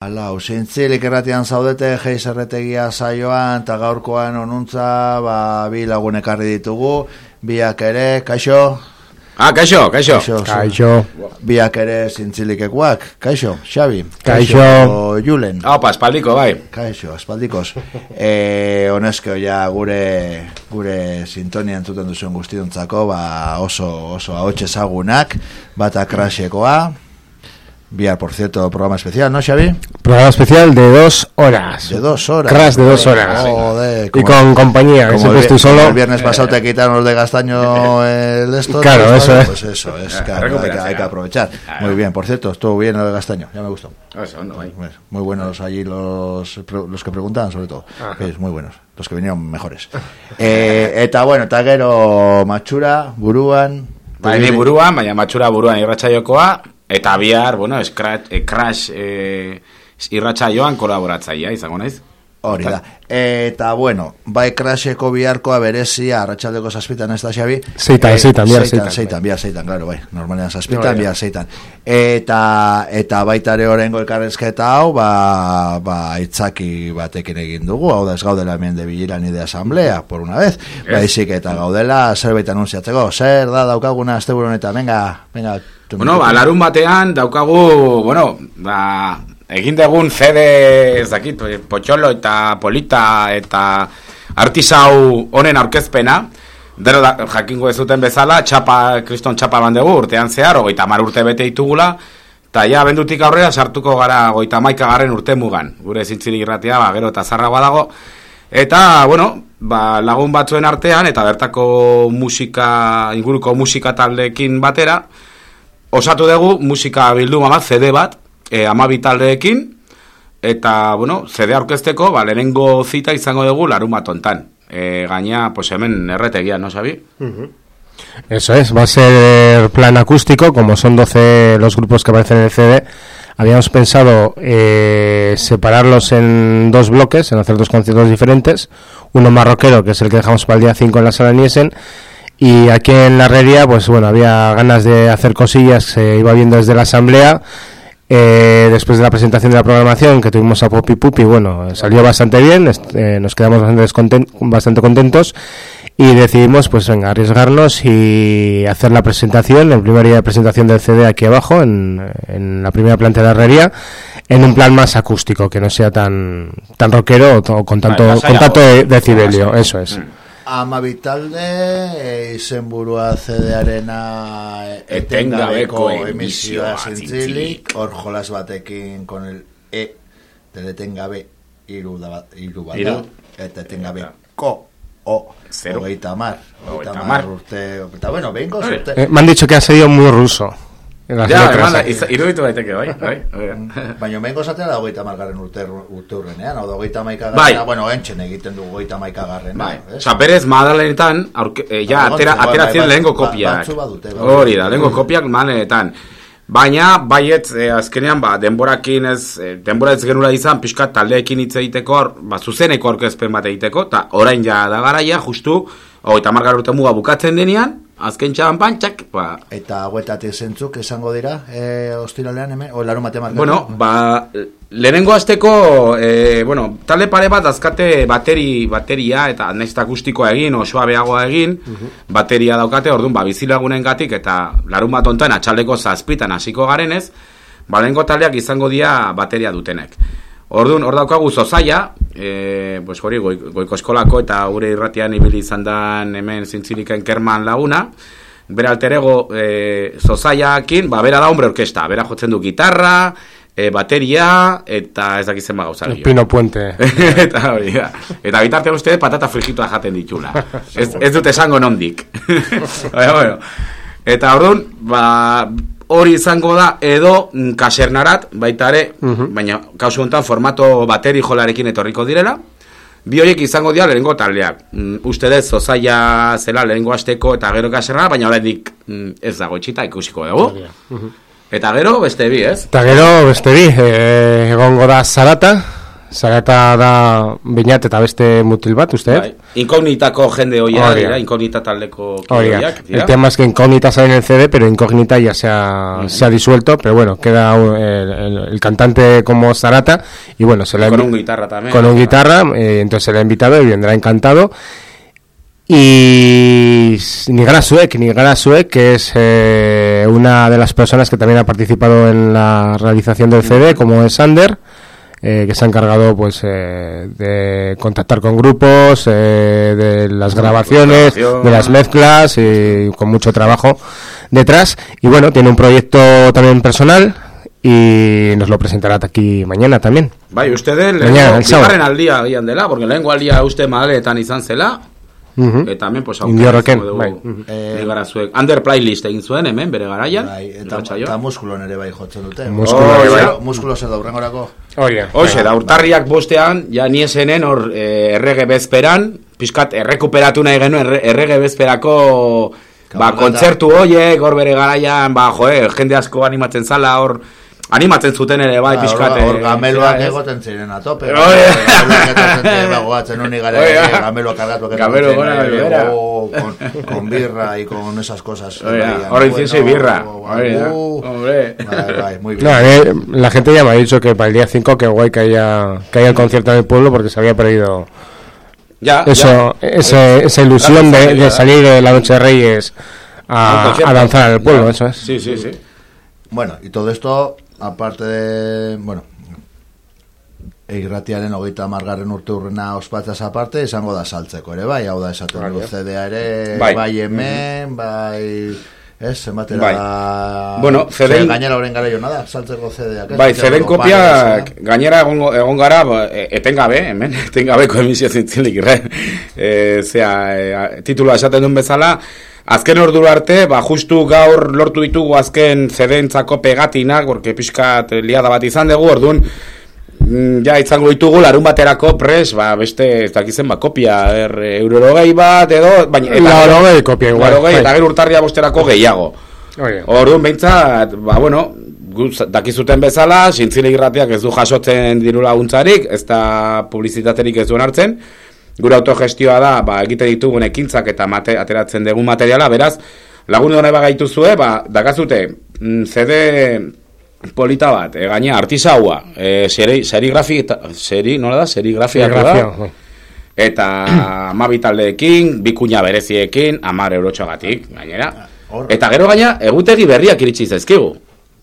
Hala, usintzilik erratian zaudete, geiz erretegia saioan, eta gaurkoan onuntza, ba, bi lagunek arri ditugu, biak ere, kaixo? Ah, kaixo, kaixo. Kaixo. Biak ere zintzilikekoak, kaixo, Xabi? Kaixo. Julen? Opa, espaldiko, bai. Kaixo, espaldikos. e, honezkeo ja gure, gure sintonia entzuten duzuen guztiontzako, ba, oso, oso ahotxe ezagunak, bata krasiekoa, Bihar, por cierto, programa especial, ¿no, Xavi? Programa especial de dos horas. De dos horas. Crash de dos horas. Joder, y con compañía, que Como siempre estoy solo. el viernes pasado te quitaron los de Gastaño el esto. Claro, pues, eso es. Pues eso, es Ah, que hay, que- hay que aprovechar. Claro. Muy bien, por cierto, estuvo bien lo de Gastaño, ya me gustó. Eso, no, bai. Pues, Muy buenos allí los, los que preguntaban, sobre todo. Es muy buenos, los que vinieron mejores. eh, eta bueno, eta gero matxura, buruan. Bai, ni buruan, baina matxura buruan irratsaiokoa eta bihar, bueno, scratch, eh, crash eh, irratsaioan kolaboratzailea izango naiz. Hori da. Eta, bueno, bai kraseko biharkoa berezia, arratsaldeko zazpitan ez da, Xabi? Seitan, seitan, bihar seitan, Seitan, seitan, bihar seitan, claro, bai. Normalean zazpitan, da. bihar seitan. Eta, eta baita ere horrengo elkarrezketa hau, ba, ba, itzaki batekin egin dugu, hau da ez gaudela hemen de bilan de asamblea, por una vez. Baizik eta gaudela, zerbait anuntziatzeko, zer da daukaguna asteburu honetan, venga, venga. Bueno, ba, larun batean daukagu, bueno, ba, egin degun CD, ez dakit, potxolo eta polita eta artisau honen aurkezpena, Dero da, jakingo ez duten bezala, txapa, kriston txapa bandegu urtean zehar, ogeita mar urte bete ditugula, eta ja, bendutik aurrera sartuko gara goita maika garren urte mugan, gure zintzirik irratia, ba, gero eta zarragoa dago, eta, bueno, ba, lagun batzuen artean, eta bertako musika, inguruko musika taldeekin batera, osatu dugu musika bilduma bat, CD bat, e, amabi taldeekin, eta, bueno, CD aurkezteko, ba, lehenengo zita izango dugu larun bat ontan. E, gaina, pues hemen erretegia, no, Xabi? Eso es, va a ser plan acústico, como son 12 los grupos que aparecen en CD. Habíamos pensado eh, separarlos en dos bloques, en hacer dos conciertos diferentes. Uno más rockero, que es el que dejamos para el día 5 en la sala Niesen. Y aquí en la herrería, pues bueno, había ganas de hacer cosillas, se iba viendo desde la asamblea. Eh, después de la presentación de la programación que tuvimos a Poppy Puppy, bueno, salió bastante bien, eh, nos quedamos bastante, bastante contentos y decidimos, pues venga, arriesgarnos y hacer la presentación, el primer día de presentación del CD aquí abajo, en, en la primera planta de la herrería, en un plan más acústico, que no sea tan tan rockero o, con tanto, Vale, con tanto de- decibelio, eso es. Amabitalde, e, izenburua CD-arena etengabeko Etengabeko emisioa zintzilik, hor jolas batekin con el E del etengabe iru, da, iru bada, Hiru. eta etengabeko o Zero. hogeita mar, Hogeita mar mar. urte, eta bueno, urte. Eh, me han dicho que ha salido muy ruso. Ja, letras. eman, iz- iruditu daiteke, bai, bai, bai. Baina behingo zatea da hogeita margarren urte, urte urrenean, hau da hogeita maika Bai. bueno, entxen egiten dugu hogeita maika garrena, Bai? Osa, berez, madalenetan, aurke, eh, ja, Bai, atera, bai, bai, ateratzen bai, lehengo ba- kopiak. Hori da, lehengo kopiak madalenetan. Baina, baiet, eh, azkenean, ba, denborakin ez, eh, denbora ez genura izan, pixka taldeekin hitz egiteko, hor, ba, zuzeneko aurkezpen bat egiteko, eta orain ja da garaia, justu, hogeita margar urte muga bukatzen denean, azken txaban pantxak, ba, Eta hauetatik zentzuk esango dira, e, ostiralean hemen, o larun batean markatu? Bueno, ba, lehenengo azteko, e, bueno, talde pare bat azkate bateri, bateria eta nahiz akustikoa egin, osoa beagoa egin, bateria daukate, orduan, ba, bizilagunen gatik, eta larun bat ontan atxaldeko zazpitan hasiko garenez, ba, lehenengo taldeak izango dira bateria dutenek. Orduan, hor daukagu zozaia, e, pues hori, goi, goiko eskolako eta gure irratian ibili izan dan hemen zintziliken kerman laguna, bera alterego e, zozaiakin, ba, bera da hombre orkesta, bera jotzen du gitarra, e, bateria, eta ez dakizen ba gauza. Pino Puente. eta hori da. Eta bitartean uste patata frijitua jaten ditula. ez, ez dut esango nondik. Bueno. Eta orduan, ba, hori izango da edo mm, kasernarat, baita ere, baina kausu honetan formato bateri jolarekin etorriko direla, Bi horiek izango dira lehenengo taldeak. Mm, uste dez, zozaia zela lehenengo asteko eta gero kaserna, baina oraindik mm, ez dago itxita ikusiko dugu. Eta gero beste bi, ez? Eta gero, beste bi, eh, egongo da Zarata, Zarata da binat eta beste mutil bat, uste? Bai. Inkognitako jende hoia, dira, inkognita taldeko hoiak, el tema es que Incógnita sale en el CD, pero Incógnita ya se ha, se ha disuelto, pero bueno, queda el, el- el cantante como Zarata, y bueno, se le Con un guitarra también. Con un guitarra, eh, entonces se le ha invitado y vendrá encantado. Y Nigara Suek, Nigara Suek, que es eh, una de las personas que también ha participado en la realización del CD, como es Sander, eh, que se ha encargado pues eh, de contactar con grupos, eh, de las grabaciones, de las mezclas y con mucho trabajo detrás. Y bueno, tiene un proyecto también personal y nos lo presentará aquí mañana también. Bai, uste den, Mañana, el bigarren aldia agian dela, porque lehenko aldia uste maletan izan zela, Ujú. eta hemen, pues, izango bai. dugu. Eh, Ni zuek. Under playlist egin zuen hemen, bere garaian. Bai, eta, eta muskulon ere bai jotzen dute. Muskulo ere bai. Muskulo- zer da urrengorako. Oye, Hoxe, da, urtarriak bostean, ja niesenen hor eh, errege bezperan, pixkat errekuperatu nahi genuen erre- errege bezperako ba, kontzertu hoiek, hor bere garaian, ba, joe, jende asko animatzen zala, hor, animatzen zuten ere, bai, Ba, pixkat. hor- eh, gameloak egoten ziren a tope. Oie. Gameloak honi gara, gameloak kargatuak Gamelo gora eh, oh, con, con birra y con esas cosas. Hor incienso y bueno, birra. oh, uh, hombre. Muy bien. La gente ya me ha dicho que para el día 5 que guay que haya, que haya el concierto en el pueblo porque se había perdido Ja, eso, ese- esa ilusión de, de salir de la Noche de Reyes a, a danzar en el pueblo, eso es. Sí, sí, sí. Bueno, y todo esto, aparte de, bueno, Eirratiaren hogeita margarren urte urrena ospatzaz aparte, izango da saltzeko ere, bai, hau da esaten du CD-a ere, Bai. bai, hemen, bai, ez, zenbatera, Bai. Bueno, CD-in- gainera horren gara jona da, saltzeko CD-ak? Bai, zeben kopiak eh? gainera egon, egon gara e- etengabe, hemen, etengabeko emisio zintzilik, irre. E, zea, e, titula esaten duen bezala, azken ordura arte, ba, justu gaur lortu ditugu azken zedentzako pegatinak, porque pixkat liada bat izan dugu, orduan, mm, ja izango ditugu larun baterako pres, ba, beste, ez dakizen, ba, kopia, er, eurorogei bat, edo, baina, Laurogei kopia igual, Laurogei, bai. eta gero urtarria bosterako gehiago. Oye. Orduan behintzat, ba, bueno, gu dakizuten bezala, sintzile irratiak ez du jasotzen diru laguntzarik, ez da publizitaterik ez duen hartzen, gure autogestioa da, ba, egite ditugun ekintzak eta mate, ateratzen dugun materiala, beraz, lagun dona bagaituzue, ba, dakazute, mm, CD polita bat, e, gaina artisaua, e, seri, serigrafi, seri, nola da, serigrafiatu da, Grafia, bai. eta amabi taldeekin, bikuña bereziekin, amar eurotxoagatik, gainera. Hor. Eta gero gaina, egutegi berriak iritsi zaizkigu.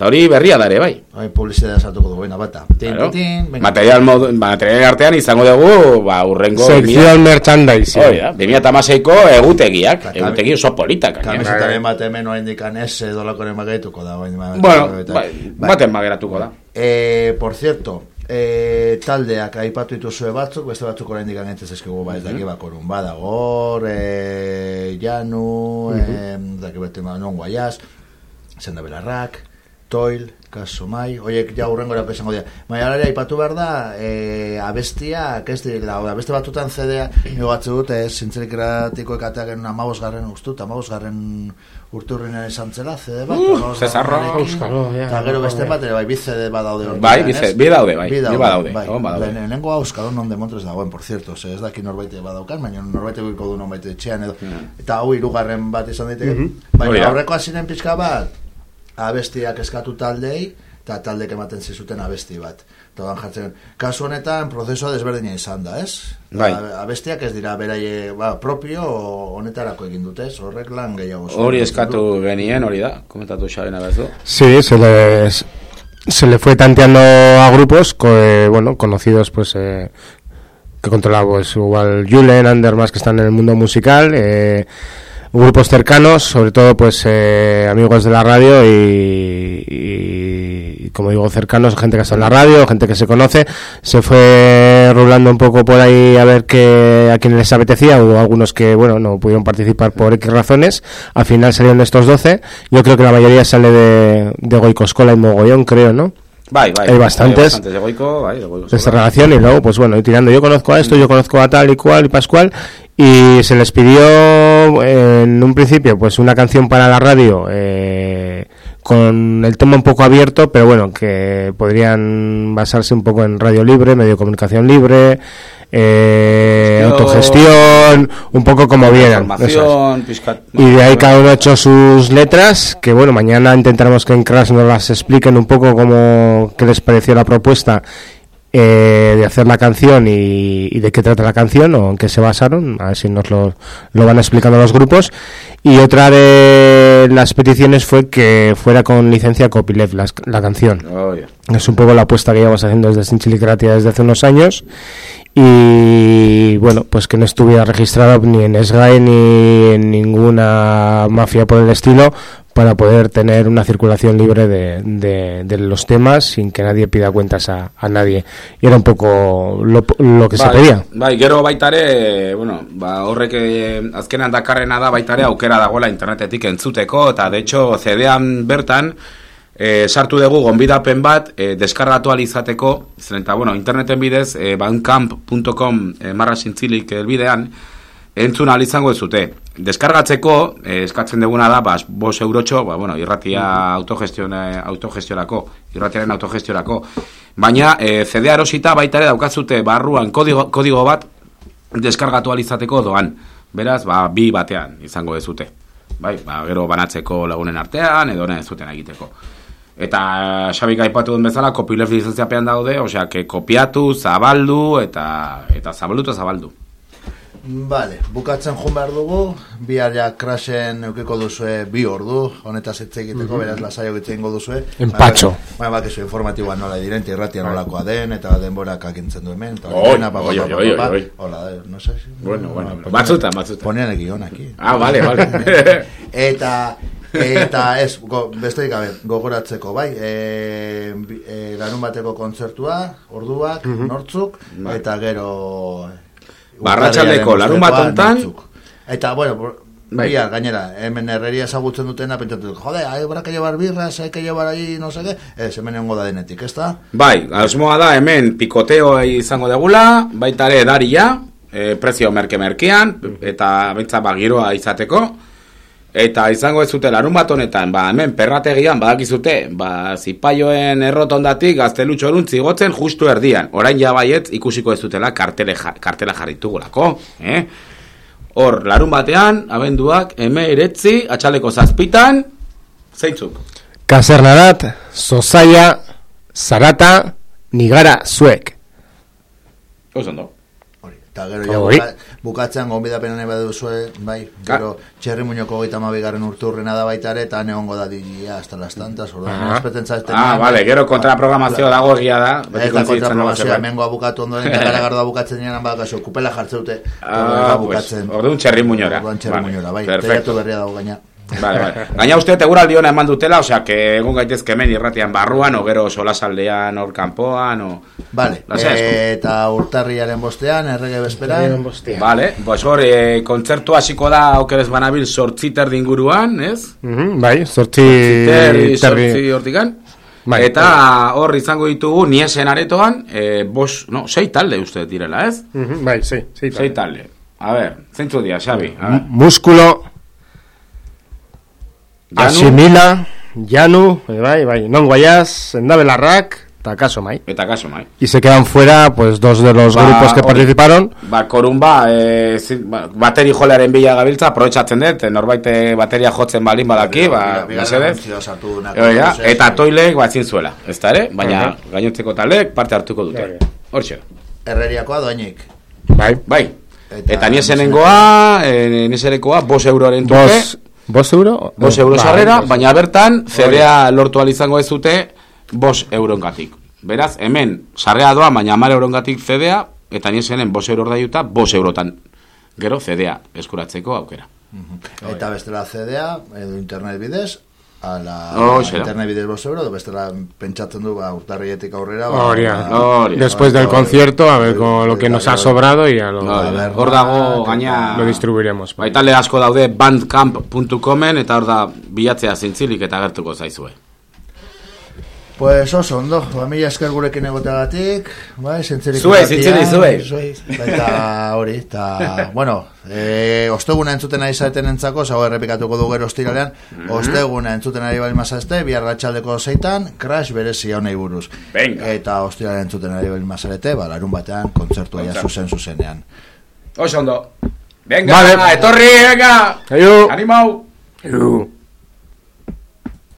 Eta hori berria dare, bai. Bai, publizidea sartuko du, baina bata. Tin, Claro. tin, venga. Material, modu, material artean izango dugu, ba, urrengo... Sección merchandising. Hori da, 2006ko egutegiak, Eta- egutegi oso politak. gainera. Kamisetaren bat hemen orain dikan ez dolakoren bagaituko da. Baina, Bueno, eta- bai, baten mageratuko da. Eh, por cierto, eh, taldeak aipatu dituzue batzuk, beste batzuk orain dikan entzez eskigu, ba, ez daki bakorun, badagor, eh, Janu, eh, daki bete ma, non guaiaz, zenda belarrak, toil, kaso mai, oiek ja urrengora esango dira. Baina ere aipatu behar da, e, abestiak, ez dira, o, abeste batutan CD-a, nigo batzu dut, ez, zintzelik eratiko ekateak genuen amabos garren ustut, amabos garren urturrinen esan zela, CD bat, amabos Cesarro. Euskalo, ja, Eta gero beste bai. bat ere, bai, bi CD badaude hortik, Bai, bi daude, bai, Bi badaude, bai. Lehen- Lehenengo Euskadon non demontrez dagoen, por cierto, ze ez daki norbait badaukan, baina norbait egiko du norbait etxean edo. Eta hau hirugarren bat izan daiteke. Hori Baina aurreko ziren pixka bat, abestiak eskatu taldei, eta taldek ematen zizuten abesti bat. Eta jartzen, kasu honetan, prozesua desberdina izan da, ez? Bai. A- Abestiak ez dira, beraie, ba, propio honetarako egin dute, ez? Horrek lan gehiago. Hori eskatu genien, hori da, komentatu xaren abezu. Sí, se le, se le fue tanteando a grupos, co- eh, bueno, conocidos, pues, eh, que controlaba, pues, igual Julen, Andermas, que están en el mundo musical, eh, grupos cercanos, sobre todo, pues, eh, amigos de la radio y, y, como digo, cercanos, gente que está en la radio, gente que se conoce, se fue rulando un poco por ahí a ver que a quienes les apetecía, hubo algunos que, bueno, no pudieron participar por X razones, al final salieron estos 12, yo creo que la mayoría sale de, de Goicoscola y Mogollón, creo, ¿no? Hay bastantes. bastantes de goiko, bai, de esta relación y luego pues bueno ir tirando. Yo conozco a esto yo conozco a tal y cual y pascual y se les pidió en un principio pues una canción para la radio eh, con el tema un poco abierto, pero bueno, que podrían basarse un poco en radio libre, medio de comunicación libre, eh, autogestión, un poco como vieran. Y de ahí cada uno ha hecho sus letras, que bueno, mañana intentaremos que en Crash nos las expliquen un poco cómo, qué les pareció la propuesta eh, de hacer la canción y, y de qué trata la canción o en qué se basaron, a ver si nos lo, lo van explicando los grupos. Y otra de las peticiones fue que fuera con licencia copyleft la, la canción. Oye. Es un poco la apuesta que llevamos haciendo desde Sinchilicratia desde hace unos años. Y bueno, pues que no estuviera registrado ni en SGAE ni en ninguna mafia por el estilo para poder tener una circulación libre de, de- de los temas sin que nadie pida cuentas a, a nadie. Y era un poco lo, lo que se Bai, pedía. Bai, gero baita ere, bueno, ba, horrek eh, azkenan dakarrena da baita ere aukera dagoela internetetik entzuteko, eta de hecho CD-an bertan eh, sartu dugu gonbidapen bat eh, deskargatu alizateko, zeren eta, bueno, interneten bidez, eh, bandcamp.com eh, marra zintzilik elbidean, entzun ahal izango zute. Deskargatzeko, eh, eskatzen duguna da, bas, bos eurotxo, ba, bueno, irratia autogestiona, autogestiorako, irratiaren autogestiorako. Baina, eh, CD erosita baita ere daukazute barruan kodigo, kodigo bat deskargatu ahal izateko doan. Beraz, ba, bi batean izango ez zute. Bai, ba, gero banatzeko lagunen artean, edo ez zuten egiteko. Eta Xabik aipatu duen bezala, copyleft lizentziapean daude, osea, que kopiatu, zabaldu, eta, eta zabaldu eta zabaldu. Vale, bukatzen joan behar dugu, bihar ja crashen eukiko duzue bi ordu, honetaz hitz egiteko, beraz lasaio egiten ingo duzue. Empatxo. Baina bakizu informatiboa nola diren, irratia nolakoa den, eta denborak akintzen du hemen. eta Oi, dena, pa, pa, oi, pa, oi, pa, oi, pa. oi. Hola, eh, no sé si... Bueno, bueno, batzutan. Ponían el guion aquí. Ah, vale, vale. eta eta ez, go, besterik gabe, gogoratzeko, bai, e, bi- e, larun bateko kontzertua, orduak, nortzuk, Bai. eta gero... Ba, arratsaldeko larun bat nortzuk. Eta, bueno, Bai. bihar, gainera, hemen herreria ezagutzen dutena, pentsatu, dut, jode, habrá que llevar birras, hay que llevar ahí, no sé qué, ez, hemen egongo da denetik, ez da? Bai, asmoa da hemen pikoteo izango degula, baita ere daria, e, prezio merke-merkean, eta bentsa ba, giroa izateko, eta izango ez zute larun bat honetan, ba, hemen perrategian badakizute, ba, zipaioen errotondatik gaztelutxo eruntzi gotzen justu erdian, orain ja baietz ikusiko ez dutela kartele, ja- kartela jarritugulako, eh? Hor, larun batean, abenduak, eme iretzi, atxaleko zazpitan, zeintzuk? Kasernarat, Zozaia, Zarata, Nigara, Zuek. Oso ondo. Hori, eta gero ja buka, bukatzean gonbidapen hone baduzue, bai, gero txerri muñoko goita mabigarren urturrena da baita ere, eta neongo da digia hasta las tantas, orduan, Aha. espeten zaizten. Ah, vale, gero kontraprogramazioa dago egia da. Dago kontraprogramazioa, hemengoa bukatu ondoren, eta gara gardoa bukatzen dianan badakazu, kupela jartzeute, Ah, pues, orduan txerri muñora. Orduan txerri Vale, muñora, bai, teiatu berria dago gaina. Vale, vale. Gaina uste eguraldi hona eman dutela, osea, que egon gaitezke hemen irratian barruan, o gero solasaldean, hor kanpoan, o... Vale, asko. eta urtarriaren bostean, errege bezperan, Vale, pues hor, eh, kontzertu hasiko da okeres banabil sortziter inguruan, ez? Mhm, bai, zortzi... Terri, terri- sortzi hortikan. Bai, eta hor izango ditugu niesen aretoan, eh, bos, no, sei talde uste direla, ez? Mhm, bai, sí, sí. Sei talde. A ver, zeintzu dia, Xabi? A ver. Músculo, Janu? Asimila, Janu, eh, bai, bai, non guayas, Endabelarrak, eta kaso mai. Eta kaso, mai. Y se quedan fuera, pues, dos de los Ba, grupos que participaron. Ba, korunba, e, zi- ba, bateri jolearen bila gabiltza, aprobetsatzen dut, norbait eh, bateria jotzen balin badaki, ba, mesedez. eta bai. toilek bat ezin zuela, ez da ere? Baina Aha. gainontzeko talek parte hartuko dute. Bai. Hortxe. Herreriakoa doainik. Bai, Bai. Eta- Eta niesenengoa, e, niesenekoa, bos euroren truke, Bos, bos euro? bos euro bai, sarrera, baina bertan, CDA lortu izango ez dute, bos eurongatik. Beraz, hemen, sarrea doa, baina amar eurongatik CDA, eta niesenen bos euro ordaiuta, bos eurotan. Gero, CDA eskuratzeko aukera. Eta bestela CDA, edo internet bidez, ala da. internet bidez bost euro, edo bestela pentsatzen du, ba, urtarrietik aurrera, ba, Horia. ba, Hori. Después del Hori. concierto, a ver con lo que nos ha sobrado y ya lo, Hori, Hor dago, gaina... lo distribuiremos. Bai, talde asko daude bandcamp.comen, eta hor da bilatzea zintzilik eta gertuko zaizue. Pues oso ondo, ba, mila esker gurekin egoteagatik, bai, zentzerik Zuei, zintzili, zuei. Eta hori, eta, bueno, e, osteguna entzuten ari zaeten entzako, zago errepikatuko du gero ostiralean, Mhm. osteguna entzuten ari bali mazazte, bihar ratxaldeko zeitan, crash berezi honei buruz. Venga. Eta ostiralean entzuten ari bali mazarete, ba, larun batean, kontzertua ja zuzen zuzenean. Oso ondo. Venga, Vale. etorri, venga. Aio. Animau. Aio.